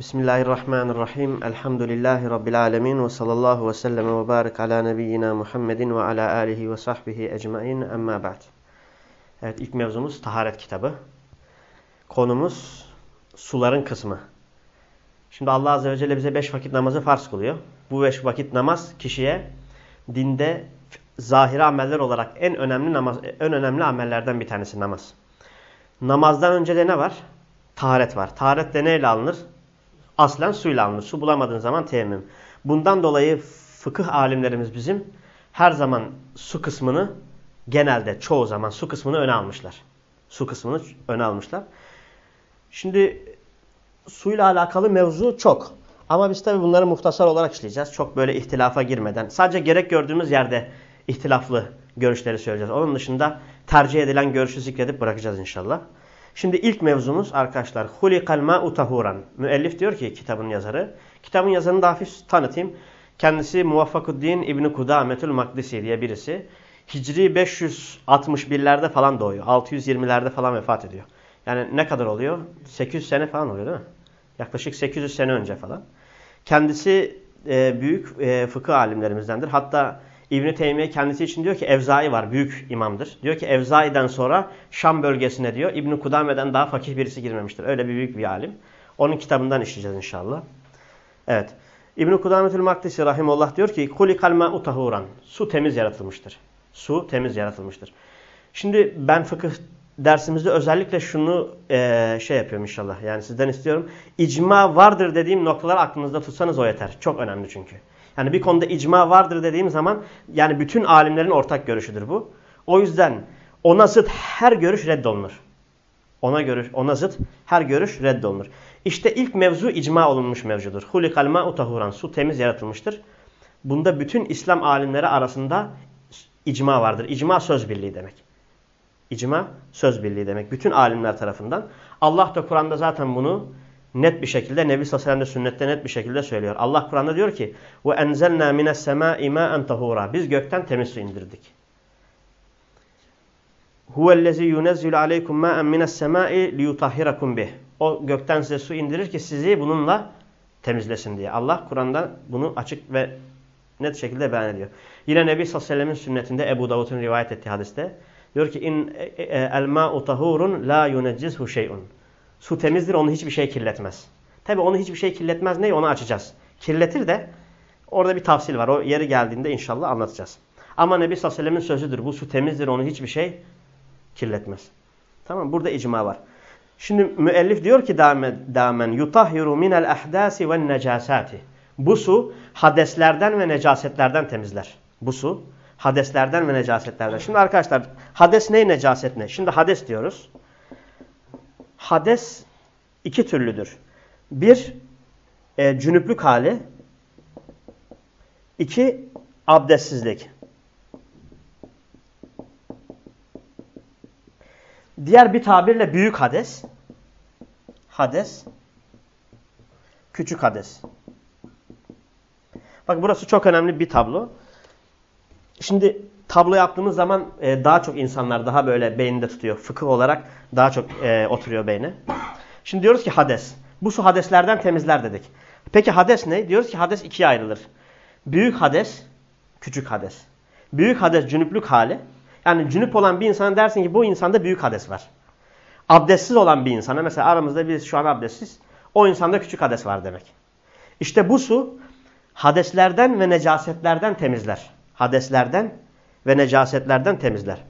Bismillahirrahmanirrahim. Elhamdülillahi Rabbil alemin. Ve sallallahu ve sellem ve barik ala nebiyyina Muhammedin ve ala alihi ve sahbihi ecmain. Emma ba'd. Evet ilk mevzumuz taharet kitabı. Konumuz suların kısmı. Şimdi Allah Azze ve Celle bize beş vakit namazı farz kılıyor. Bu beş vakit namaz kişiye dinde zahiri ameller olarak en önemli namaz, en önemli amellerden bir tanesi namaz. Namazdan önce de ne var? Taharet var. Taharet de neyle alınır? Aslen suyla alınır. Su bulamadığın zaman teyemmüm. Bundan dolayı fıkıh alimlerimiz bizim her zaman su kısmını genelde çoğu zaman su kısmını öne almışlar. Su kısmını öne almışlar. Şimdi suyla alakalı mevzu çok. Ama biz tabi bunları muhtasar olarak işleyeceğiz. Çok böyle ihtilafa girmeden. Sadece gerek gördüğümüz yerde ihtilaflı görüşleri söyleyeceğiz. Onun dışında tercih edilen görüşü zikredip bırakacağız inşallah. Şimdi ilk mevzumuz arkadaşlar hulikal ma'u tahuran. Müellif diyor ki kitabın yazarı. Kitabın yazarını da hafif tanıtayım. Kendisi Muvaffakuddin İbni Kudametül Makdisi diye birisi. Hicri 561'lerde falan doğuyor. 620'lerde falan vefat ediyor. Yani ne kadar oluyor? 800 sene falan oluyor değil mi? Yaklaşık 800 sene önce falan. Kendisi e, büyük e, fıkıh alimlerimizdendir. Hatta İbn-i Teymiye kendisi için diyor ki Evzai var, büyük imamdır. Diyor ki Evzai'den sonra Şam bölgesine diyor İbn-i Kudame'den daha fakih birisi girmemiştir. Öyle bir büyük bir alim. Onun kitabından işleyeceğiz inşallah. Evet. İbn-i Kudametül Makdisi Rahimullah diyor ki Kulikal ma'u tahuran. Su temiz yaratılmıştır. Su temiz yaratılmıştır. Şimdi ben fıkıh dersimizde özellikle şunu e, şey yapıyorum inşallah. Yani sizden istiyorum. İcma vardır dediğim noktalar aklınızda tutsanız o yeter. Çok önemli çünkü. Yani bir konuda icma vardır dediğim zaman yani bütün alimlerin ortak görüşüdür bu. O yüzden ona zıt her görüş reddolunur. Ona görüş, ona zıt her görüş reddolunur. İşte ilk mevzu icma olunmuş mevcudur. Hulikal ma'u tahuran. Su temiz yaratılmıştır. Bunda bütün İslam alimleri arasında icma vardır. İcma söz birliği demek. İcma söz birliği demek. Bütün alimler tarafından. Allah da Kur'an'da zaten bunu net bir şekilde Nebi sallallahu aleyhi ve sellem de sünnette net bir şekilde söylüyor. Allah Kur'an'da diyor ki: "Ve enzelna mines semai ma'en tahura." Biz gökten temiz su indirdik. Huvellezî yunezzilu aleykum ma'en mines semai liyutahhirakum bih. O gökten size su indirir ki sizi bununla temizlesin diye. Allah Kur'an'da bunu açık ve net şekilde beyan ediyor. Yine Nebi sallallahu aleyhi ve sellemin sünnetinde Ebu Davud'un rivayet ettiği hadiste diyor ki in e, e, el ma'u tahurun la yuneccizhu şey'un. Su temizdir onu hiçbir şey kirletmez. Tabi onu hiçbir şey kirletmez ne onu açacağız. Kirletir de orada bir tafsil var. O yeri geldiğinde inşallah anlatacağız. Ama Nebi sallallahu aleyhi sözüdür. Bu su temizdir onu hiçbir şey kirletmez. Tamam burada icma var. Şimdi müellif diyor ki damen yutahhiru minel ahdasi ve necasati. Bu su hadeslerden ve necasetlerden temizler. Bu su hadeslerden ve necasetlerden. Şimdi arkadaşlar hades ne necaset ne? Şimdi hades diyoruz. Hades iki türlüdür. Bir e, cünüplük hali. iki abdestsizlik. Diğer bir tabirle büyük hades. Hades. Küçük hades. Bak burası çok önemli bir tablo. Şimdi tablo yaptığımız zaman e, daha çok insanlar daha böyle beyninde tutuyor. Fıkıh olarak daha çok e, oturuyor beyne. Şimdi diyoruz ki hades. Bu su hadeslerden temizler dedik. Peki hades ne? Diyoruz ki hades ikiye ayrılır. Büyük hades, küçük hades. Büyük hades cünüplük hali. Yani cünüp olan bir insana dersin ki bu insanda büyük hades var. Abdestsiz olan bir insana mesela aramızda biz şu an abdestsiz. O insanda küçük hades var demek. İşte bu su hadeslerden ve necasetlerden temizler. Hadeslerden ve necasetlerden temizler.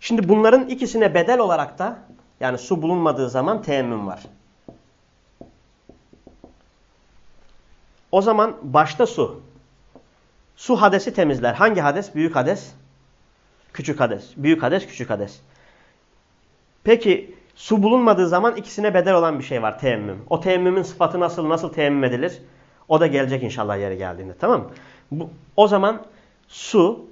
Şimdi bunların ikisine bedel olarak da yani su bulunmadığı zaman teyemmüm var. O zaman başta su. Su hadesi temizler. Hangi hades? Büyük hades, küçük hades. Büyük hades, küçük hades. Peki su bulunmadığı zaman ikisine bedel olan bir şey var teyemmüm. O teyemmümün sıfatı nasıl, nasıl teyemmüm edilir? O da gelecek inşallah yeri geldiğinde tamam mı? Bu, o zaman su,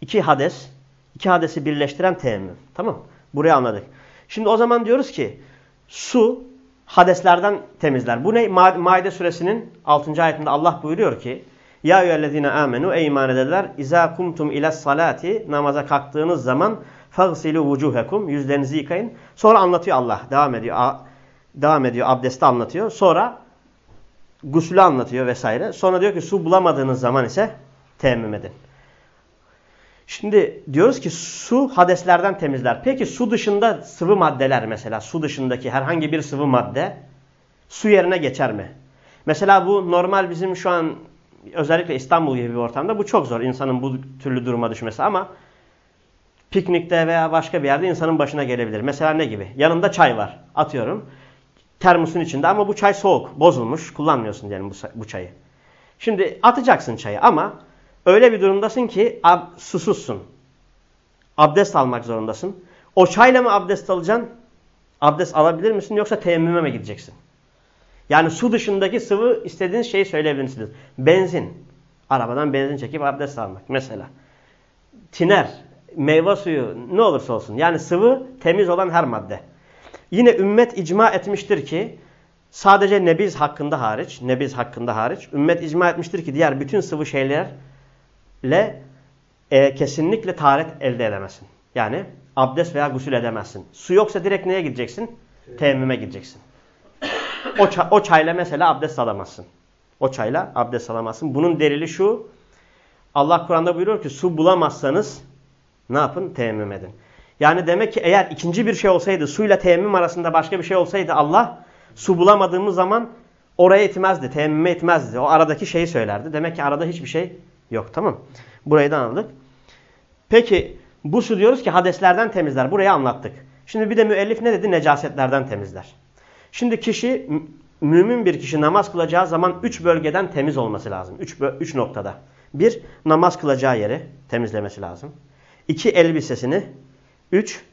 iki hades, iki hadesi birleştiren teyemmüm. Tamam Burayı anladık. Şimdi o zaman diyoruz ki su hadeslerden temizler. Bu ne? Ma Maide suresinin 6. ayetinde Allah buyuruyor ki Ya eyyühellezine amenu ey iman ederler İzâ kumtum iles salati namaza kalktığınız zaman fagsilu vucuhekum yüzlerinizi yıkayın. Sonra anlatıyor Allah. Devam ediyor. devam ediyor abdesti anlatıyor. Sonra gusülü anlatıyor vesaire. Sonra diyor ki su bulamadığınız zaman ise teyemmüm edin. Şimdi diyoruz ki su hadeslerden temizler. Peki su dışında sıvı maddeler mesela su dışındaki herhangi bir sıvı madde su yerine geçer mi? Mesela bu normal bizim şu an özellikle İstanbul gibi bir ortamda bu çok zor insanın bu türlü duruma düşmesi ama piknikte veya başka bir yerde insanın başına gelebilir. Mesela ne gibi? Yanında çay var atıyorum termosun içinde ama bu çay soğuk bozulmuş kullanmıyorsun diyelim bu, bu çayı. Şimdi atacaksın çayı ama öyle bir durumdasın ki ab, susuzsun. Abdest almak zorundasın. O çayla mı abdest alacaksın? Abdest alabilir misin yoksa teyemmüme mi gideceksin? Yani su dışındaki sıvı istediğiniz şeyi söyleyebilirsiniz. Benzin. Arabadan benzin çekip abdest almak mesela. Tiner, meyve suyu ne olursa olsun. Yani sıvı temiz olan her madde. Yine ümmet icma etmiştir ki sadece nebiz hakkında hariç, nebiz hakkında hariç ümmet icma etmiştir ki diğer bütün sıvı şeylerle e, kesinlikle taharet elde edemezsin. Yani abdest veya gusül edemezsin. Su yoksa direkt neye gideceksin? Teyemmüme gideceksin. O, çay, o çayla mesela abdest alamazsın. O çayla abdest alamazsın. Bunun delili şu. Allah Kur'an'da buyuruyor ki su bulamazsanız ne yapın? Teyemmüm edin. Yani demek ki eğer ikinci bir şey olsaydı suyla teyemmüm arasında başka bir şey olsaydı Allah su bulamadığımız zaman oraya etmezdi. Teyemmüme etmezdi. O aradaki şeyi söylerdi. Demek ki arada hiçbir şey yok. Tamam Burayı da anladık. Peki bu su diyoruz ki hadeslerden temizler. Burayı anlattık. Şimdi bir de müellif ne dedi? Necasetlerden temizler. Şimdi kişi, mümin bir kişi namaz kılacağı zaman üç bölgeden temiz olması lazım. Üç, üç noktada. Bir, namaz kılacağı yeri temizlemesi lazım. İki, elbisesini. Üç,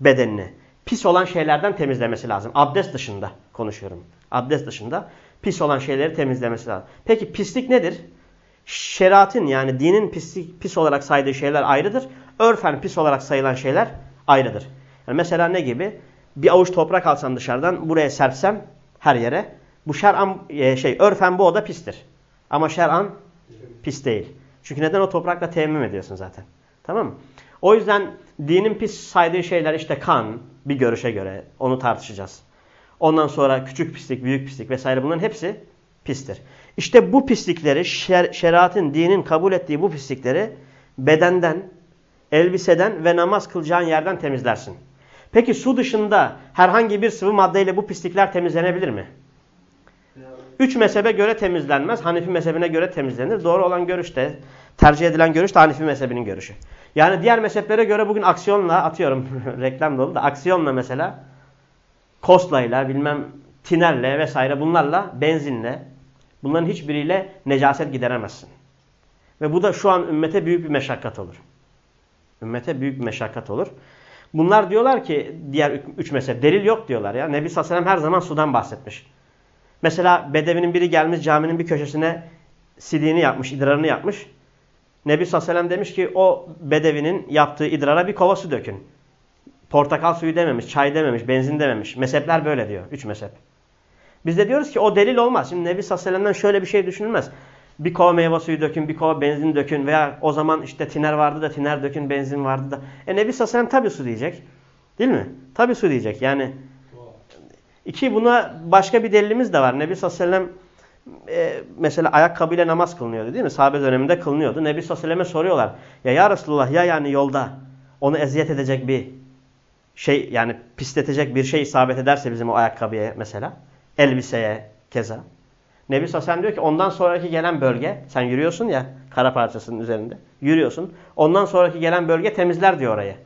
bedenini. Pis olan şeylerden temizlemesi lazım. Abdest dışında konuşuyorum. Abdest dışında pis olan şeyleri temizlemesi lazım. Peki pislik nedir? Şeriatın yani dinin pislik, pis olarak saydığı şeyler ayrıdır. Örfen pis olarak sayılan şeyler ayrıdır. Yani mesela ne gibi? bir avuç toprak alsam dışarıdan buraya serpsem her yere bu şer'an e, şey örfen bu oda pistir. Ama şer'an pis değil. Çünkü neden o toprakla teyemmüm ediyorsun zaten. Tamam mı? O yüzden dinin pis saydığı şeyler işte kan bir görüşe göre onu tartışacağız. Ondan sonra küçük pislik, büyük pislik vesaire bunların hepsi pistir. İşte bu pislikleri şer, şeriatın, dinin kabul ettiği bu pislikleri bedenden, elbiseden ve namaz kılacağın yerden temizlersin. Peki su dışında herhangi bir sıvı maddeyle bu pislikler temizlenebilir mi? Üç mezhebe göre temizlenmez. Hanifi mezhebine göre temizlenir. Doğru olan görüş de, tercih edilen görüş de Hanifi mezhebinin görüşü. Yani diğer mezheplere göre bugün aksiyonla, atıyorum reklam dolu da aksiyonla mesela, koslayla, bilmem tinerle vesaire bunlarla, benzinle, bunların hiçbiriyle necaset gideremezsin. Ve bu da şu an ümmete büyük bir meşakkat olur. Ümmete büyük bir meşakkat olur. Bunlar diyorlar ki diğer üç mezhep delil yok diyorlar ya. Nebi Sallallahu her zaman sudan bahsetmiş. Mesela Bedevi'nin biri gelmiş caminin bir köşesine sidiğini yapmış, idrarını yapmış. Nebi Sallallahu demiş ki o Bedevi'nin yaptığı idrara bir kova su dökün. Portakal suyu dememiş, çay dememiş, benzin dememiş. Mezhepler böyle diyor. Üç mezhep. Biz de diyoruz ki o delil olmaz. Şimdi Nebi Sallallahu şöyle bir şey düşünülmez bir kova meyve suyu dökün, bir kova benzin dökün veya o zaman işte tiner vardı da tiner dökün, benzin vardı da. E Nebi Sassanem tabi su diyecek. Değil mi? Tabi su diyecek. Yani iki buna başka bir delilimiz de var. Nebi Sassanem e, mesela ayakkabıyla namaz kılınıyordu değil mi? Sahabe döneminde kılınıyordu. Nebi Sassanem'e soruyorlar. Ya ya Resulullah ya yani yolda onu eziyet edecek bir şey yani pisletecek bir şey isabet ederse bizim o ayakkabıya mesela. Elbiseye keza. Nebi Sassam diyor ki ondan sonraki gelen bölge, sen yürüyorsun ya kara parçasının üzerinde, yürüyorsun. Ondan sonraki gelen bölge temizler diyor orayı.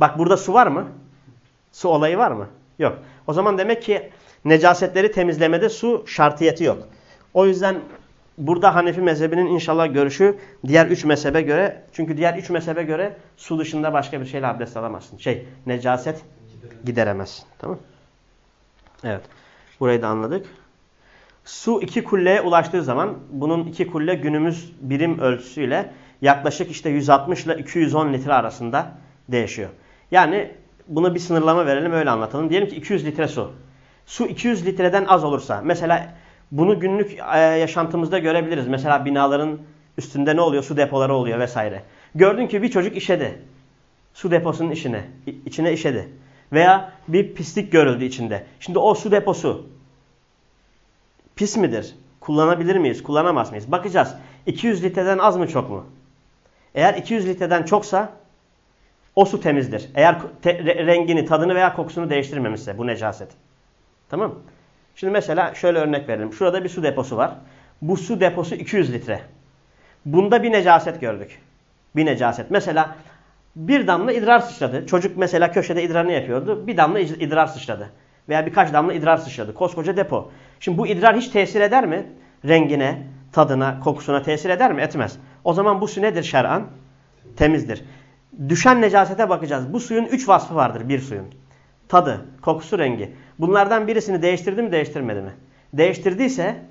Bak burada su var mı? Su olayı var mı? Yok. O zaman demek ki necasetleri temizlemede su şartiyeti yok. O yüzden burada Hanefi mezhebinin inşallah görüşü diğer üç mezhebe göre, çünkü diğer üç mezhebe göre su dışında başka bir şeyle abdest alamazsın. Şey, necaset gideremezsin. Tamam Evet. Burayı da anladık. Su iki kulleye ulaştığı zaman bunun iki kulle günümüz birim ölçüsüyle yaklaşık işte 160 ile 210 litre arasında değişiyor. Yani bunu bir sınırlama verelim öyle anlatalım. Diyelim ki 200 litre su. Su 200 litreden az olursa mesela bunu günlük e, yaşantımızda görebiliriz. Mesela binaların üstünde ne oluyor? Su depoları oluyor vesaire. Gördün ki bir çocuk işedi. Su deposunun işine, içine işedi. Veya bir pislik görüldü içinde. Şimdi o su deposu pis midir? Kullanabilir miyiz? Kullanamaz mıyız? Bakacağız. 200 litreden az mı çok mu? Eğer 200 litreden çoksa o su temizdir. Eğer te rengini, tadını veya kokusunu değiştirmemişse bu necaset. Tamam Şimdi mesela şöyle örnek verelim. Şurada bir su deposu var. Bu su deposu 200 litre. Bunda bir necaset gördük. Bir necaset. Mesela bir damla idrar sıçradı. Çocuk mesela köşede idrarını yapıyordu. Bir damla idrar sıçradı. Veya birkaç damla idrar sıçradı. Koskoca depo. Şimdi bu idrar hiç tesir eder mi? Rengine, tadına, kokusuna tesir eder mi? Etmez. O zaman bu su nedir şer'an? Temizdir. Düşen necasete bakacağız. Bu suyun üç vasfı vardır bir suyun. Tadı, kokusu, rengi. Bunlardan birisini değiştirdi mi, değiştirmedi mi? Değiştirdiyse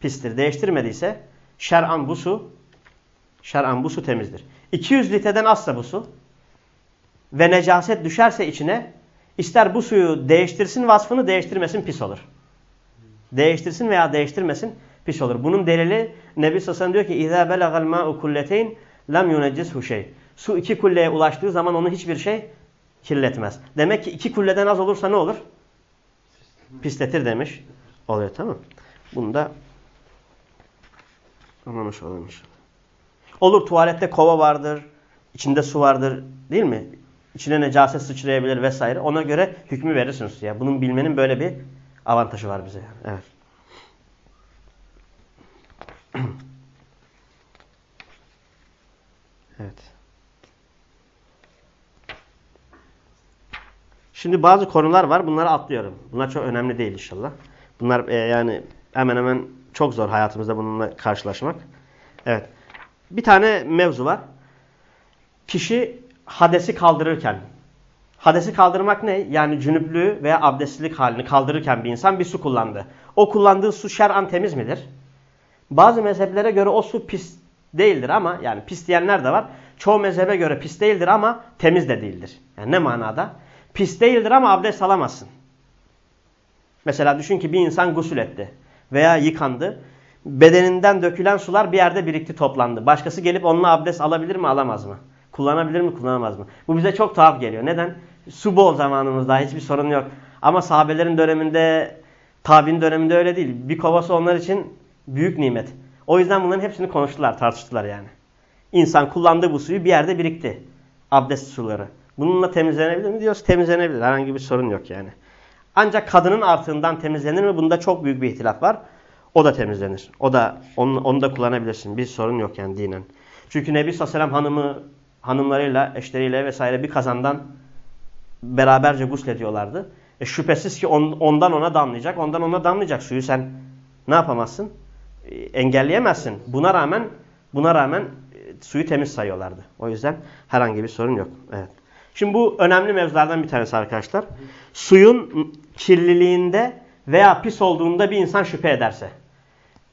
pistir. Değiştirmediyse şer'an bu su şer'an bu su temizdir. 200 litreden azsa bu su ve necaset düşerse içine ister bu suyu değiştirsin vasfını değiştirmesin pis olur. Değiştirsin veya değiştirmesin pis olur. Bunun delili Nebi Sassan diyor ki اِذَا بَلَغَ الْمَاءُ كُلَّتَيْنِ لَمْ يُنَجِّسْهُ şey. Su iki kulleye ulaştığı zaman onu hiçbir şey kirletmez. Demek ki iki kulleden az olursa ne olur? Pisletir demiş. Oluyor tamam Bunu da anlamış olmuş. Olur tuvalette kova vardır, içinde su vardır değil mi? İçine necaset sıçrayabilir vesaire. Ona göre hükmü verirsiniz. Ya. Bunun bilmenin böyle bir avantajı var bize. Yani. Evet. evet. Şimdi bazı konular var. Bunları atlıyorum. Bunlar çok önemli değil inşallah. Bunlar e, yani hemen hemen çok zor hayatımızda bununla karşılaşmak. Evet. Bir tane mevzu var. Kişi hadesi kaldırırken. Hadesi kaldırmak ne? Yani cünüplüğü veya abdestlilik halini kaldırırken bir insan bir su kullandı. O kullandığı su şer'an temiz midir? Bazı mezheplere göre o su pis değildir ama yani pis diyenler de var. Çoğu mezhebe göre pis değildir ama temiz de değildir. Yani ne manada? Pis değildir ama abdest alamazsın. Mesela düşün ki bir insan gusül etti veya yıkandı bedeninden dökülen sular bir yerde birikti toplandı. Başkası gelip onunla abdest alabilir mi alamaz mı? Kullanabilir mi kullanamaz mı? Bu bize çok tuhaf geliyor. Neden? Su bol zamanımızda hiçbir sorun yok. Ama sahabelerin döneminde, tabi'nin döneminde öyle değil. Bir kovası onlar için büyük nimet. O yüzden bunların hepsini konuştular, tartıştılar yani. İnsan kullandığı bu suyu bir yerde birikti. Abdest suları. Bununla temizlenebilir mi diyoruz? Temizlenebilir. Herhangi bir sorun yok yani. Ancak kadının artığından temizlenir mi? Bunda çok büyük bir ihtilaf var. O da temizlenir. O da onu, onu da kullanabilirsin. Bir sorun yok yani dinen. Çünkü Nebi Sallallahu hanımı hanımlarıyla, eşleriyle vesaire bir kazandan beraberce guslediyorlardı. E şüphesiz ki on, ondan ona damlayacak, ondan ona damlayacak suyu sen ne yapamazsın? E, engelleyemezsin. Buna rağmen buna rağmen e, suyu temiz sayıyorlardı. O yüzden herhangi bir sorun yok. Evet. Şimdi bu önemli mevzulardan bir tanesi arkadaşlar. Suyun kirliliğinde veya pis olduğunda bir insan şüphe ederse.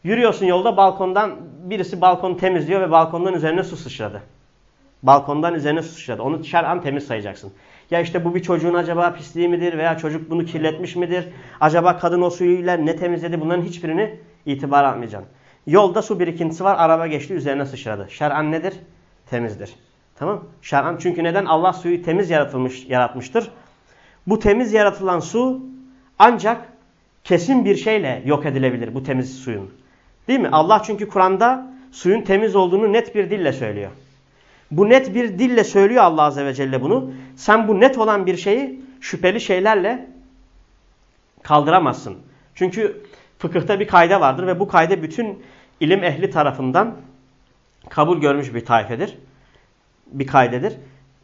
Yürüyorsun yolda balkondan birisi balkonu temizliyor ve balkondan üzerine su sıçradı. Balkondan üzerine su sıçradı. Onu şer'an temiz sayacaksın. Ya işte bu bir çocuğun acaba pisliği midir veya çocuk bunu kirletmiş midir? Acaba kadın o suyuyla ne temizledi? Bunların hiçbirini itibar almayacaksın. Yolda su birikintisi var. Araba geçti üzerine sıçradı. Şer'an nedir? Temizdir. Tamam Şer'an çünkü neden? Allah suyu temiz yaratılmış, yaratmıştır. Bu temiz yaratılan su ancak kesin bir şeyle yok edilebilir bu temiz suyun. Değil mi? Allah çünkü Kur'an'da suyun temiz olduğunu net bir dille söylüyor. Bu net bir dille söylüyor Allah Azze ve Celle bunu. Sen bu net olan bir şeyi şüpheli şeylerle kaldıramazsın. Çünkü fıkıhta bir kayda vardır ve bu kayda bütün ilim ehli tarafından kabul görmüş bir taifedir. Bir kaydedir.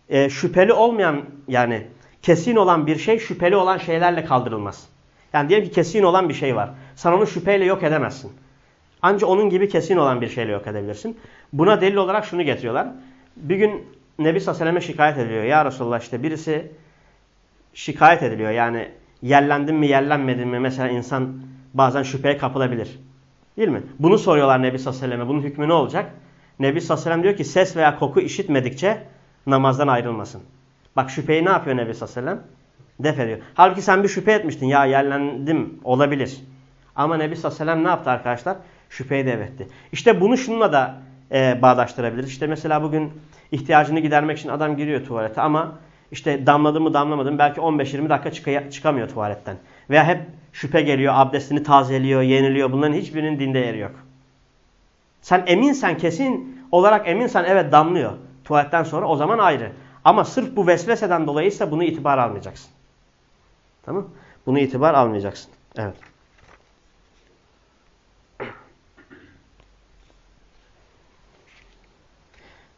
E, şüpheli olmayan yani kesin olan bir şey şüpheli olan şeylerle kaldırılmaz. Yani diyelim ki kesin olan bir şey var. Sen onu şüpheyle yok edemezsin. Ancak onun gibi kesin olan bir şeyle yok edebilirsin. Buna delil olarak şunu getiriyorlar. Bir gün Nebi Sallallahu şikayet ediliyor. Ya Resulullah işte birisi şikayet ediliyor. Yani yerlendim mi yerlenmedim mi mesela insan bazen şüpheye kapılabilir. Değil mi? Bunu soruyorlar Nebi Sallallahu Bunun hükmü ne olacak? Nebi Sallallahu diyor ki ses veya koku işitmedikçe namazdan ayrılmasın. Bak şüpheyi ne yapıyor Nebi Sallallahu Def ediyor. Halbuki sen bir şüphe etmiştin. Ya yerlendim olabilir. Ama Nebi Sallallahu ne yaptı arkadaşlar? Şüpheyi devretti. İşte bunu şununla da e, bağdaştırabiliriz. İşte mesela bugün ihtiyacını gidermek için adam giriyor tuvalete ama İşte damladı mı damlamadı mı belki 15-20 dakika çık çıkamıyor tuvaletten. Veya hep şüphe geliyor, abdestini tazeliyor, yeniliyor. Bunların hiçbirinin dinde yeri yok. Sen eminsen, kesin olarak eminsen evet damlıyor tuvaletten sonra o zaman ayrı. Ama sırf bu vesveseden dolayıysa bunu itibar almayacaksın. Tamam Bunu itibar almayacaksın. Evet.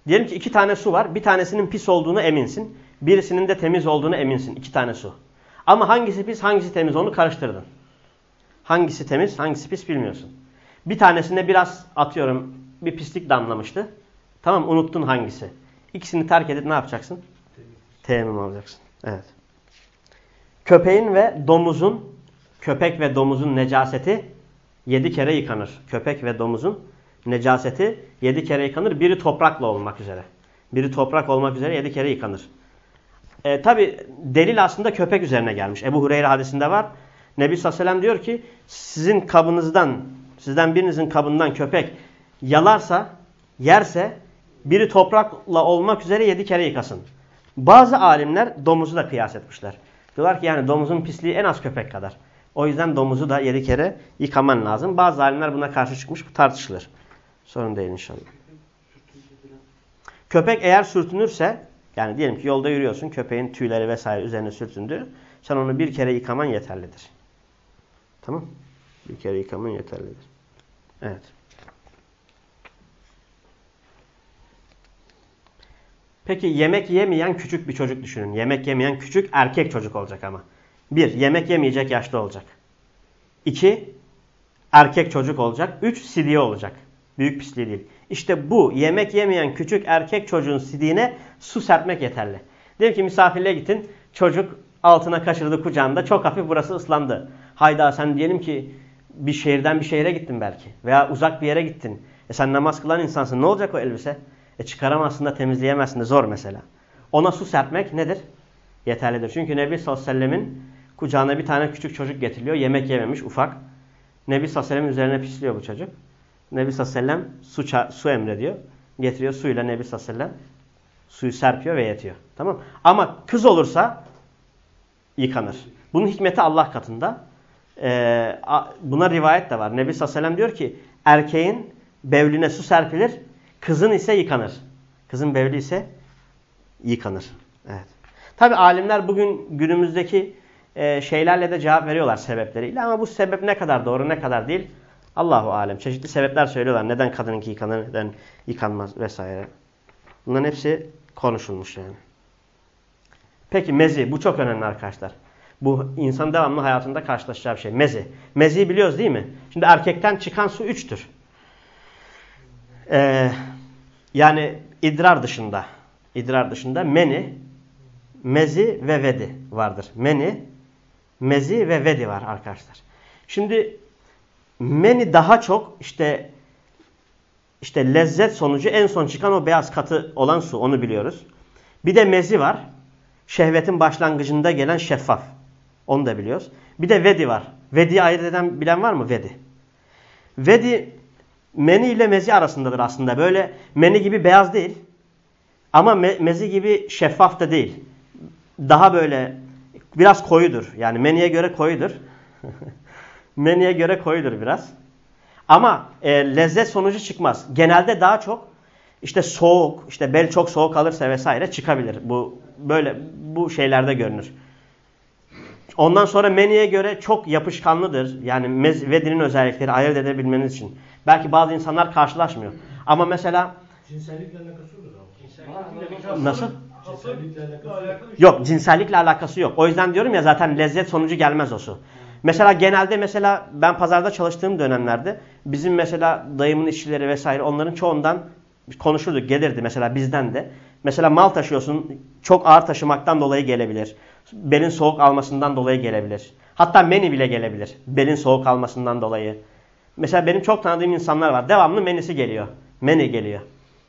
Diyelim ki iki tane su var. Bir tanesinin pis olduğunu eminsin. Birisinin de temiz olduğunu eminsin. İki tane su. Ama hangisi pis hangisi temiz onu karıştırdın. Hangisi temiz hangisi pis bilmiyorsun. Bir tanesinde biraz atıyorum bir pislik damlamıştı. Tamam unuttun hangisi. İkisini terk edip ne yapacaksın? Teyemmüm alacaksın. Evet. Köpeğin ve domuzun, köpek ve domuzun necaseti yedi kere yıkanır. Köpek ve domuzun necaseti yedi kere yıkanır. Biri toprakla olmak üzere. Biri toprak olmak üzere yedi kere yıkanır. E, Tabi delil aslında köpek üzerine gelmiş. Ebu Hureyre hadisinde var. Nebi sallallahu diyor ki sizin kabınızdan, sizden birinizin kabından köpek yalarsa, yerse biri toprakla olmak üzere yedi kere yıkasın. Bazı alimler domuzu da kıyas etmişler. Diyorlar ki yani domuzun pisliği en az köpek kadar. O yüzden domuzu da yedi kere yıkaman lazım. Bazı alimler buna karşı çıkmış. Bu tartışılır. Sorun değil inşallah. Köpek eğer sürtünürse yani diyelim ki yolda yürüyorsun köpeğin tüyleri vesaire üzerine sürtündü. Sen onu bir kere yıkaman yeterlidir. Tamam Bir kere yıkaman yeterlidir. Evet. Peki yemek yemeyen küçük bir çocuk düşünün. Yemek yemeyen küçük erkek çocuk olacak ama. Bir, yemek yemeyecek yaşta olacak. İki, erkek çocuk olacak. Üç, sidiye olacak. Büyük pisliği değil. İşte bu yemek yemeyen küçük erkek çocuğun sidiğine su serpmek yeterli. Diyelim ki misafirliğe gittin. Çocuk altına kaçırdı kucağında. Çok hafif burası ıslandı. Hayda sen diyelim ki bir şehirden bir şehre gittin belki. Veya uzak bir yere gittin. E sen namaz kılan insansın. Ne olacak o elbise? E çıkaramazsın da temizleyemezsin de zor mesela. Ona su serpmek nedir? Yeterlidir. Çünkü Nebi sallallahu aleyhi ve sellemin kucağına bir tane küçük çocuk getiriliyor. Yemek yememiş ufak. Nebi sallallahu aleyhi ve sellemin üzerine pisliyor bu çocuk. Nebi sallallahu aleyhi ve sellem su, su emrediyor. Getiriyor suyla Nebi sallallahu aleyhi ve sellem suyu serpiyor ve yetiyor. Tamam Ama kız olursa yıkanır. Bunun hikmeti Allah katında. Ee, buna rivayet de var. Nebi sallallahu aleyhi ve sellem diyor ki erkeğin bevline su serpilir Kızın ise yıkanır. Kızın bevli ise yıkanır. Evet. Tabi alimler bugün günümüzdeki e, şeylerle de cevap veriyorlar sebepleriyle ama bu sebep ne kadar doğru ne kadar değil Allahu alem. Çeşitli sebepler söylüyorlar. Neden kadınınki yıkanır, neden yıkanmaz vesaire. Bunların hepsi konuşulmuş yani. Peki mezi. Bu çok önemli arkadaşlar. Bu insan devamlı hayatında karşılaşacağı bir şey. Mezi. Meziyi biliyoruz değil mi? Şimdi erkekten çıkan su üçtür. Ee, yani idrar dışında, idrar dışında meni, mezi ve vedi vardır. Meni, mezi ve vedi var arkadaşlar. Şimdi meni daha çok işte işte lezzet sonucu en son çıkan o beyaz katı olan su onu biliyoruz. Bir de mezi var. Şehvetin başlangıcında gelen şeffaf. Onu da biliyoruz. Bir de vedi var. Vedi ayırt eden bilen var mı? Vedi. Vedi meni ile mezi arasındadır aslında. Böyle meni gibi beyaz değil. Ama me mezi gibi şeffaf da değil. Daha böyle biraz koyudur. Yani meniye göre koyudur. meniye göre koyudur biraz. Ama e, lezzet sonucu çıkmaz. Genelde daha çok işte soğuk, işte bel çok soğuk alırsa vesaire çıkabilir. Bu böyle bu şeylerde görünür. Ondan sonra menüye göre çok yapışkanlıdır. Yani vedinin özellikleri ayırt edebilmeniz için. Belki bazı insanlar karşılaşmıyor. Ama mesela cinsellikle alakası yok Nasıl? Cinsellikle alakası yok. cinsellikle alakası yok. O yüzden diyorum ya zaten lezzet sonucu gelmez o su. Mesela genelde mesela ben pazarda çalıştığım dönemlerde bizim mesela dayımın işçileri vesaire onların çoğundan konuşurduk gelirdi mesela bizden de. Mesela mal taşıyorsun çok ağır taşımaktan dolayı gelebilir. Belin soğuk almasından dolayı gelebilir. Hatta meni bile gelebilir. Belin soğuk almasından dolayı. Mesela benim çok tanıdığım insanlar var. Devamlı menisi geliyor. Meni geliyor.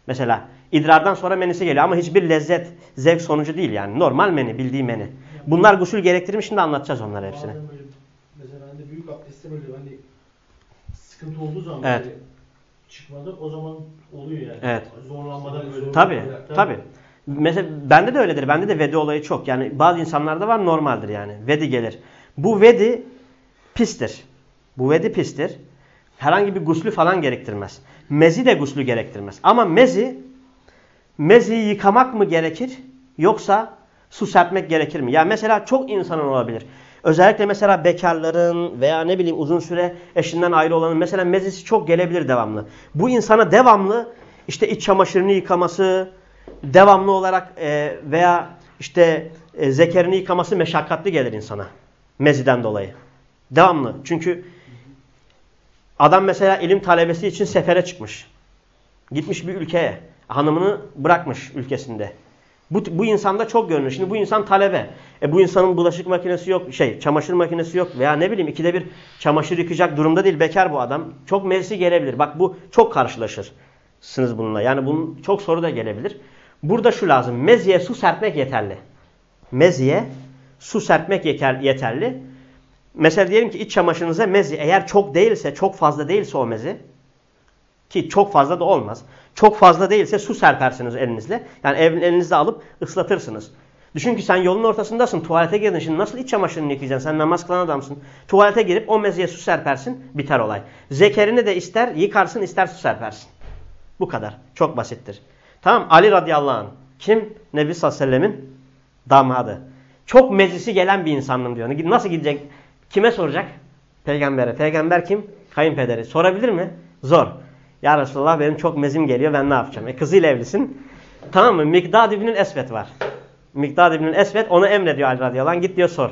Mesela idrardan sonra menisi geliyor ama hiçbir lezzet, zevk sonucu değil yani. Normal meni, bildiği meni. Bunlar gusül gerektirir? Şimdi anlatacağız onları hepsini. Böyle hani sıkıntı olduğu zaman evet. çıkmadı o zaman oluyor yani. Evet. Zorlanmadan böyle. Tabii, tabii. Mesela bende de öyledir. Bende de vedi olayı çok. Yani bazı insanlarda var normaldir yani. Vedi gelir. Bu vedi pistir. Bu vedi pistir. Herhangi bir guslü falan gerektirmez. Mezi de guslü gerektirmez. Ama mezi meziyi yıkamak mı gerekir yoksa su serpmek gerekir mi? Ya mesela çok insanın olabilir. Özellikle mesela bekarların veya ne bileyim uzun süre eşinden ayrı olanın mesela mezisi çok gelebilir devamlı. Bu insana devamlı işte iç çamaşırını yıkaması, devamlı olarak e, veya işte e, zekerini yıkaması meşakkatli gelir insana. Meziden dolayı. Devamlı. Çünkü adam mesela ilim talebesi için sefere çıkmış. Gitmiş bir ülkeye. Hanımını bırakmış ülkesinde. Bu, bu insanda çok görünür. Şimdi bu insan talebe. E bu insanın bulaşık makinesi yok, şey çamaşır makinesi yok veya ne bileyim ikide bir çamaşır yıkayacak durumda değil bekar bu adam. Çok mevsi gelebilir. Bak bu çok karşılaşırsınız bununla. Yani bunun çok soru da gelebilir. Burada şu lazım. Meziye su serpmek yeterli. Meziye su serpmek yeterli. Mesela diyelim ki iç çamaşırınıza mezi eğer çok değilse, çok fazla değilse o mezi ki çok fazla da olmaz. Çok fazla değilse su serpersiniz elinizle. Yani elinizde alıp ıslatırsınız. Düşün ki sen yolun ortasındasın. Tuvalete girdin. Şimdi nasıl iç çamaşırını yıkayacaksın? Sen namaz kılan adamsın. Tuvalete girip o meziye su serpersin. Biter olay. Zekerini de ister yıkarsın ister su serpersin. Bu kadar. Çok basittir. Tamam Ali radıyallahu anh. Kim? Nebi sallallahu aleyhi ve sellemin damadı. Çok meclisi gelen bir insandım diyor. Nasıl gidecek? Kime soracak? Peygambere. Peygamber kim? Kayınpederi. Sorabilir mi? Zor. Ya Resulallah benim çok mezim geliyor ben ne yapacağım? E kızıyla evlisin. Tamam mı? Mikdad ibn Esvet var. Mikdad ibn Esvet onu emrediyor Ali radıyallahu anh. Git diyor sor.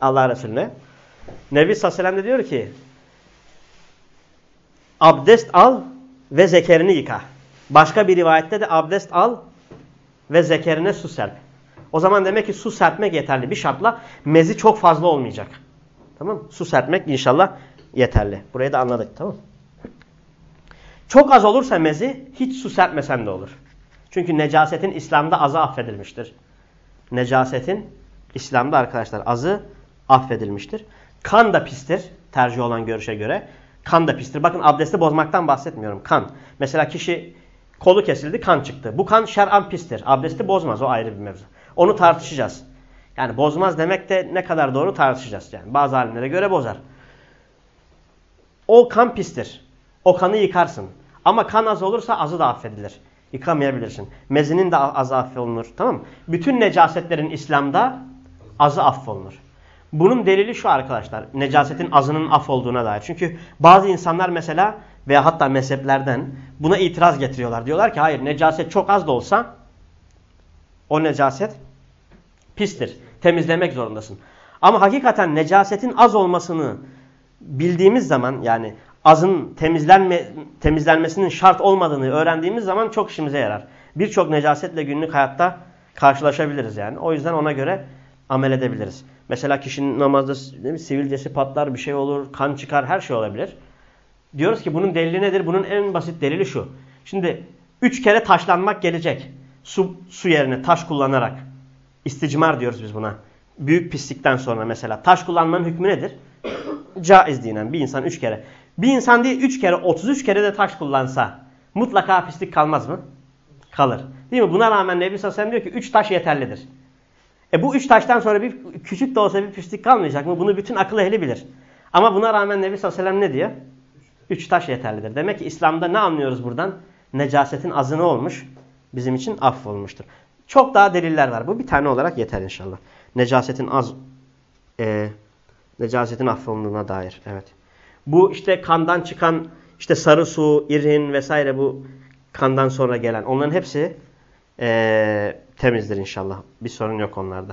Allah Resulüne. Nebi sallallahu aleyhi ve sellem de diyor ki abdest al ve zekerini yıka. Başka bir rivayette de abdest al ve zekerine su serp. O zaman demek ki su serpmek yeterli. Bir şartla mezi çok fazla olmayacak. Tamam Su serpmek inşallah yeterli. Burayı da anladık tamam Çok az olursa mezi hiç su serpmesen de olur. Çünkü necasetin İslam'da azı affedilmiştir. Necasetin İslam'da arkadaşlar azı affedilmiştir. Kan da pistir tercih olan görüşe göre. Kan da pistir. Bakın abdesti bozmaktan bahsetmiyorum. Kan. Mesela kişi kolu kesildi kan çıktı. Bu kan şer'an pistir. Abdesti bozmaz o ayrı bir mevzu. Onu tartışacağız. Yani bozmaz demek de ne kadar doğru tartışacağız. Yani bazı alimlere göre bozar. O kan pistir. O kanı yıkarsın. Ama kan az olursa azı da affedilir. Yıkamayabilirsin. Mezinin de azı affolunur. Tamam mı? Bütün necasetlerin İslam'da azı affolunur. Bunun delili şu arkadaşlar. Necasetin azının af olduğuna dair. Çünkü bazı insanlar mesela veya hatta mezheplerden buna itiraz getiriyorlar. Diyorlar ki hayır necaset çok az da olsa o necaset pistir. Temizlemek zorundasın. Ama hakikaten necasetin az olmasını bildiğimiz zaman yani azın temizlenme, temizlenmesinin şart olmadığını öğrendiğimiz zaman çok işimize yarar. Birçok necasetle günlük hayatta karşılaşabiliriz yani. O yüzden ona göre amel edebiliriz. Mesela kişinin namazda sivilcesi patlar, bir şey olur, kan çıkar, her şey olabilir. Diyoruz ki bunun delili nedir? Bunun en basit delili şu. Şimdi üç kere taşlanmak gelecek. Su, su yerine taş kullanarak. İsticmar diyoruz biz buna. Büyük pislikten sonra mesela. Taş kullanmanın hükmü nedir? Caiz dinen bir insan üç kere. Bir insan değil üç kere 33 kere de taş kullansa mutlaka pislik kalmaz mı? Kalır. Değil mi? Buna rağmen Nebi Sallallahu diyor ki üç taş yeterlidir. E bu üç taştan sonra bir küçük de olsa bir pislik kalmayacak mı? Bunu bütün akıl ehli bilir. Ama buna rağmen Nebi Sallallahu ne diyor? Üç taş yeterlidir. Demek ki İslam'da ne anlıyoruz buradan? Necasetin azı ne olmuş? Bizim için affolmuştur. Çok daha deliller var. Bu bir tane olarak yeter inşallah. Necasetin az e, necasetin affolunduğuna dair. Evet. Bu işte kandan çıkan işte sarı su, irin vesaire bu kandan sonra gelen onların hepsi e, temizdir inşallah. Bir sorun yok onlarda.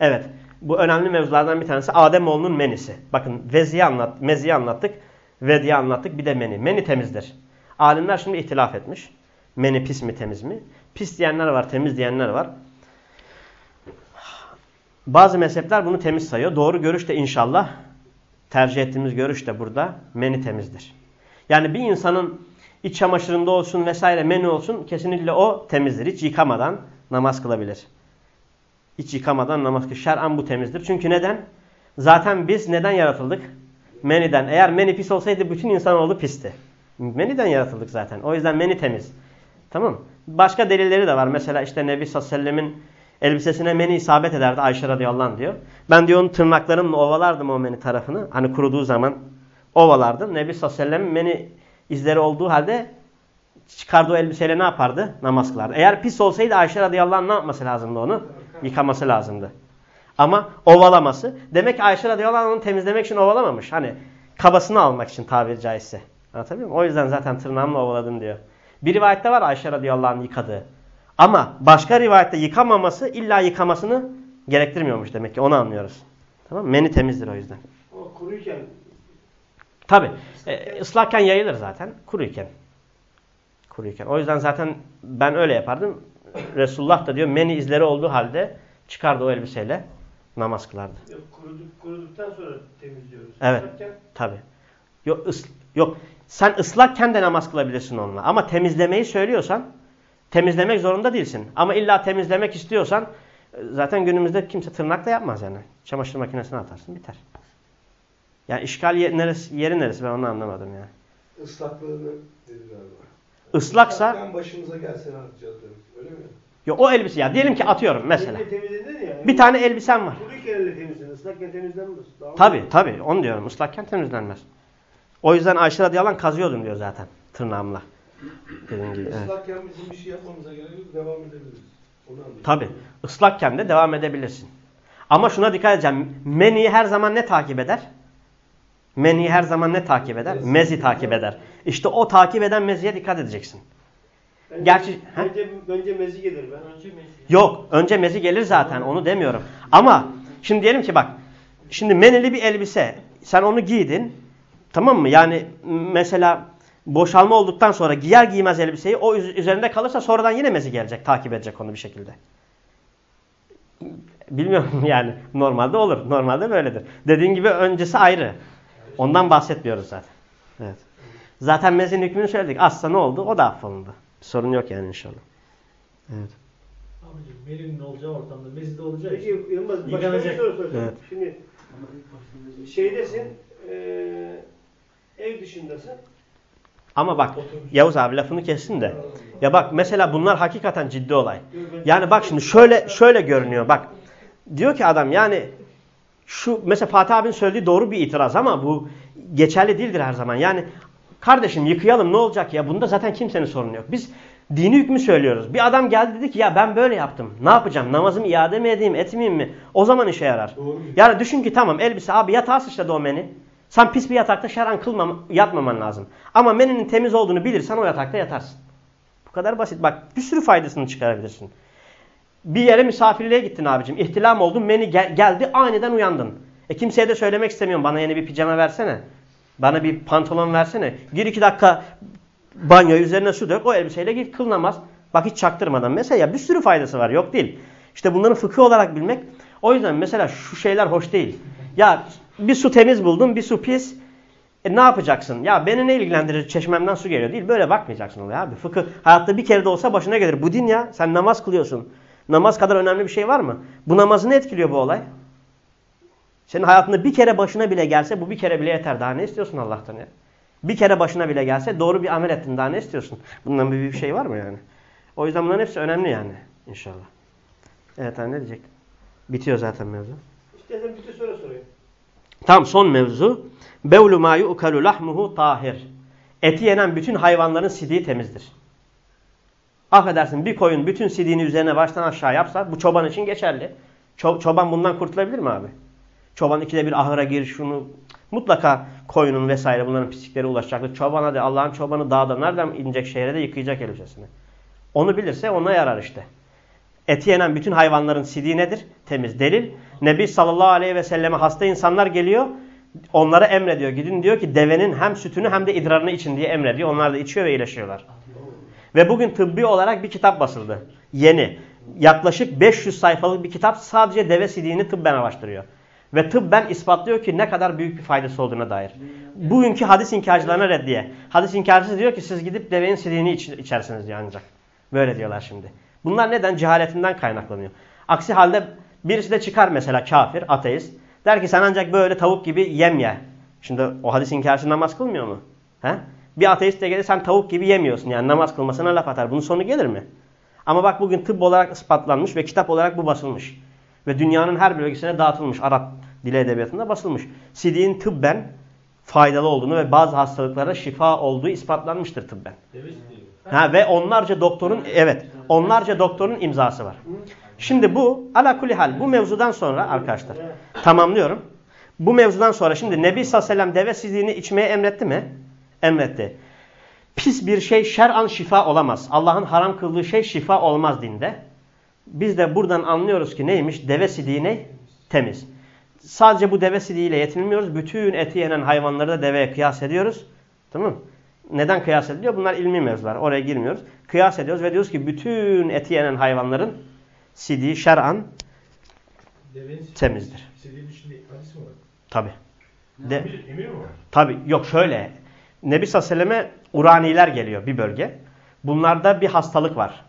Evet. Bu önemli mevzulardan bir tanesi Ademoğlunun menisi. Bakın veziyi anlat, meziyi anlattık. Vediye anlattık. Bir de meni. Meni temizdir. Alimler şimdi ihtilaf etmiş. Meni pis mi temiz mi? Pis diyenler var, temiz diyenler var. Bazı mezhepler bunu temiz sayıyor. Doğru görüş de inşallah tercih ettiğimiz görüş de burada meni temizdir. Yani bir insanın iç çamaşırında olsun vesaire meni olsun kesinlikle o temizdir. Hiç yıkamadan namaz kılabilir. Hiç yıkamadan namaz kılabilir. Şer'an bu temizdir. Çünkü neden? Zaten biz neden yaratıldık? Meniden. Eğer meni pis olsaydı bütün insanoğlu pisti. Meniden yaratıldık zaten. O yüzden meni temiz. Tamam Başka delilleri de var. Mesela işte Nebi sallallahu aleyhi ve sellemin elbisesine meni isabet ederdi Ayşe radıyallahu anh diyor. Ben diyor onun tırnaklarımla ovalardım o meni tarafını. Hani kuruduğu zaman ovalardım. Nebi sallallahu aleyhi meni izleri olduğu halde çıkardığı elbiseyle ne yapardı? Namaz kılardı. Eğer pis olsaydı Ayşe radıyallahu anh ne yapması lazımdı onu? Yıkaması lazımdı. Ama ovalaması. Demek ki Ayşe radıyallahu anh onu temizlemek için ovalamamış. Hani kabasını almak için tabiri caizse. Anlatabiliyor muyum? O yüzden zaten tırnağımla ovaladım diyor. Bir rivayette var Ayşe radıyallahu anh yıkadığı. Ama başka rivayette yıkamaması illa yıkamasını gerektirmiyormuş demek ki. Onu anlıyoruz. Tamam mı? Meni temizdir o yüzden. Ama kuruyken Tabi. E, ıslakken yayılır zaten. Kuruyken. Kuruyken. O yüzden zaten ben öyle yapardım. Resulullah da diyor meni izleri olduğu halde çıkardı o elbiseyle namaz kılardı. yok, kuruduk, kuruduktan sonra temizliyoruz. Evet. Tabi. Yok, ıs yok. Sen ıslakken de namaz kılabilirsin onunla. Ama temizlemeyi söylüyorsan temizlemek zorunda değilsin. Ama illa temizlemek istiyorsan e, zaten günümüzde kimse tırnak da yapmaz yani. Çamaşır makinesine atarsın biter. Yani işgal yer, neresi, yeri neresi ben onu anlamadım yani. Islaklığını dedi galiba. Islaksa Islakken başımıza gelse ne yapacağız demek. Öyle mi? yok, o elbise ya diyelim ki atıyorum mesela. elle temizlenir ya. Bir tane elbisem var. Kuruyken elle temizlenir. Islakken temizlenmez. Daha Tabi tabi onu diyorum ıslakken temizlenmez. O yüzden Ayşe radıyallahu anh kazıyordum diyor zaten tırnağımla. Dediğim gibi. Evet. Islakken bizim bir şey yapmamıza gerek yok. Devam edebiliriz. Onu anladım. Tabi. Islakken de devam edebilirsin. Ama şuna dikkat edeceğim. Meniyi her zaman ne takip eder? Meniyi her zaman ne takip eder? Mezi takip eder. İşte o takip eden meziye dikkat edeceksin. Bence, Gerçi- ha? bence, bence mezi gelir ben. Önce mezi. Yok. Önce mezi gelir zaten. Onu demiyorum. Ama şimdi diyelim ki bak. Şimdi menili bir elbise. Sen onu giydin. Tamam mı? Yani mesela boşalma olduktan sonra giyer giymez elbiseyi o üz- üzerinde kalırsa sonradan yine mezi gelecek. Takip edecek onu bir şekilde. Bilmiyorum yani. Normalde olur. Normalde böyledir. Dediğin gibi öncesi ayrı. Ondan bahsetmiyoruz zaten. Evet. Zaten mezin hükmünü söyledik. Asla ne oldu? O da affolundu. Sorun yok yani inşallah. Evet. Abicim Melih'in olacağı ortamda Mezide olacağı Peki. Yılmaz başka bir soru soracağım. Evet. Şimdi şeydesin eee ev dışındasın. Ama bak Yavuz abi lafını kessin de. Ya bak mesela bunlar hakikaten ciddi olay. Yani bak şimdi şöyle şöyle görünüyor. Bak diyor ki adam yani şu mesela Fatih abinin söylediği doğru bir itiraz ama bu geçerli değildir her zaman. Yani kardeşim yıkayalım ne olacak ya? Bunda zaten kimsenin sorunu yok. Biz dini hükmü söylüyoruz. Bir adam geldi dedi ki ya ben böyle yaptım. Ne yapacağım? Namazımı iade mi edeyim, etmeyeyim mi? O zaman işe yarar. Doğru. Yani düşün ki tamam elbise abi yatağa sıçradı o meni. Sen pis bir yatakta şeran kılmam, yatmaman lazım. Ama meninin temiz olduğunu bilirsen o yatakta yatarsın. Bu kadar basit. Bak bir sürü faydasını çıkarabilirsin. Bir yere misafirliğe gittin abicim. İhtilam oldun. Meni gel- geldi aniden uyandın. E kimseye de söylemek istemiyorum. Bana yeni bir pijama versene. Bana bir pantolon versene. Gir iki dakika banyo üzerine su dök. O elbiseyle git kıl namaz. Bak hiç çaktırmadan. Mesela ya bir sürü faydası var. Yok değil. İşte bunların fıkıh olarak bilmek. O yüzden mesela şu şeyler hoş değil. Ya bir su temiz buldun bir su pis. E ne yapacaksın? Ya beni ne ilgilendirir çeşmemden su geliyor değil. Böyle bakmayacaksın olaya abi. Fıkıh hayatta bir kere de olsa başına gelir. Bu din ya. Sen namaz kılıyorsun. Namaz kadar önemli bir şey var mı? Bu namazını etkiliyor bu olay. Senin hayatında bir kere başına bile gelse bu bir kere bile yeter. Daha ne istiyorsun Allah'tan ya? Bir kere başına bile gelse doğru bir amel ettin. Daha ne istiyorsun? Bundan bir, bir şey var mı yani? O yüzden bunların hepsi önemli yani inşallah. Evet hani ne diyecek? Bitiyor zaten mevzu. İstersen bir de soru sorayım. Tam son mevzu. Bevlu ma yu'kalu lahmuhu tahir. Eti yenen bütün hayvanların sidiği temizdir. Affedersin bir koyun bütün sidiğini üzerine baştan aşağı yapsa bu çoban için geçerli. Ço- çoban bundan kurtulabilir mi abi? Çoban ikide bir ahıra gir şunu. Mutlaka koyunun vesaire bunların pislikleri ulaşacaktır. Çoban hadi Allah'ın çobanı dağda nereden inecek şehre de yıkayacak elbisesini. Onu bilirse ona yarar işte. Eti yenen bütün hayvanların sidiği nedir? Temiz. Delil. Nebi sallallahu aleyhi ve selleme hasta insanlar geliyor. Onlara emrediyor. Gidin diyor ki devenin hem sütünü hem de idrarını için diye emrediyor. Onlar da içiyor ve iyileşiyorlar. Ve bugün tıbbi olarak bir kitap basıldı. Yeni. Yaklaşık 500 sayfalık bir kitap sadece deve sidiğini tıbben araştırıyor. Ve tıbben ispatlıyor ki ne kadar büyük bir faydası olduğuna dair. Bugünkü hadis inkarcılarına reddiye. Hadis inkarcısı diyor ki siz gidip devenin sidiğini iç, içersiniz diyor ancak. Böyle diyorlar şimdi. Bunlar neden? Cehaletinden kaynaklanıyor. Aksi halde birisi de çıkar mesela kafir, ateist. Der ki sen ancak böyle tavuk gibi yem ye. Şimdi o hadis inkarcı namaz kılmıyor mu? He? Bir ateist de gelir sen tavuk gibi yemiyorsun yani namaz kılmasına laf atar. Bunun sonu gelir mi? Ama bak bugün tıp olarak ispatlanmış ve kitap olarak bu basılmış. Ve dünyanın her bölgesine dağıtılmış. Arap dili edebiyatında basılmış. Sidiğin tıbben faydalı olduğunu ve bazı hastalıklara şifa olduğu ispatlanmıştır tıbben. Ha, ve onlarca doktorun evet onlarca doktorun imzası var. Şimdi bu ala kulli hal bu mevzudan sonra arkadaşlar tamamlıyorum. Bu mevzudan sonra şimdi Nebi sallallahu aleyhi ve sellem deve sidiğini içmeye emretti mi? Emretti. Pis bir şey şer'an şifa olamaz. Allah'ın haram kıldığı şey şifa olmaz dinde. Biz de buradan anlıyoruz ki neymiş? Deve sidiği ne? Temiz. Sadece bu deve sidiğiyle yetinilmiyoruz. Bütün eti yenen hayvanları da deveye kıyas ediyoruz. Tamam mı? Neden kıyas ediliyor? Bunlar ilmi mevzular. Oraya girmiyoruz. Kıyas ediyoruz ve diyoruz ki bütün eti yenen hayvanların sidiği şer'an temizdir. istediği düşündüğü hadis mi var? Tabi. De, Emir, emir mi var? tabi yok şöyle. Nebi selleme Uraniler geliyor bir bölge. Bunlarda bir hastalık var.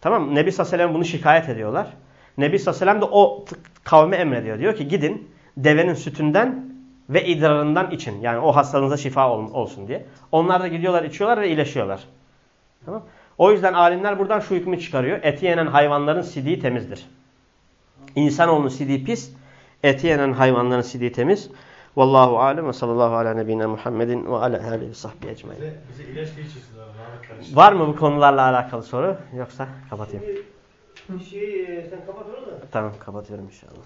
Tamam mı? Nebi sellem bunu şikayet ediyorlar. Nebi sellem de o kavme emrediyor. Diyor ki gidin devenin sütünden ve idrarından için. Yani o hastalığınıza şifa ol- olsun diye. Onlar da gidiyorlar içiyorlar ve iyileşiyorlar. Tamam O yüzden alimler buradan şu hükmü çıkarıyor. Eti yenen hayvanların sidiği temizdir. İnsanoğlunun sidiği pis. Eti yenen hayvanların sidiği temiz. Vallahu alem ve sallallahu ala nebine Muhammedin ve ala alihi ve sahbihi ecmaîn. Bize, bize ilaç geçirsin abi. Rahmet kardeşim. Var mı bu konularla alakalı soru? Yoksa kapatayım. Şimdi şey, e, sen kapat onu da. Tamam kapatıyorum inşallah.